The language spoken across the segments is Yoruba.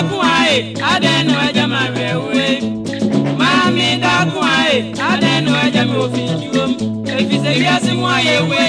dakun e, e, aye adẹnu ẹjẹ ma rẹ wúre maami dakun aye adẹnu ẹjẹ mi òfin dúró efisẹ yasi mu aye we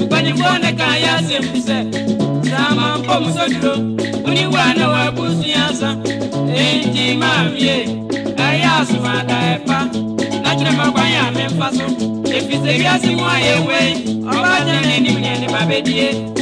ìgbàdìgbò nìka yasi fisẹ sàmà pọmù sódúró oníwà náà wà bùsùn yasa èyí ti maami yẹ ẹyà sùn àdá ẹ pa n'atúrẹ fún agbáyé àmì nfa so efisẹ yasi mu aye we ọba jẹ ní ẹni ní ẹni bàbá die.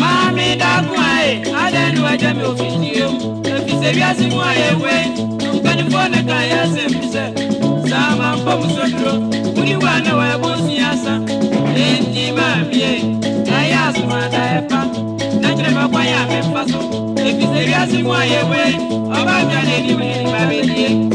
Mami dagun aye, adenu aje mi ofin ni o. Efi se bi asigun aye we, nkani fone kan ya se mi se. Sama n bọ̀ mu soduro, mo ní wà náà wà ẹ bó sin asa. Eti máa mi e, ayé àsùnwọ̀n àdá ẹ pa. Nàìjíríà máa pa ayé àmì ń fa so. Efi se bi asigun aye we, ọba mi àlè ní ìwé ìgbà mi ni e.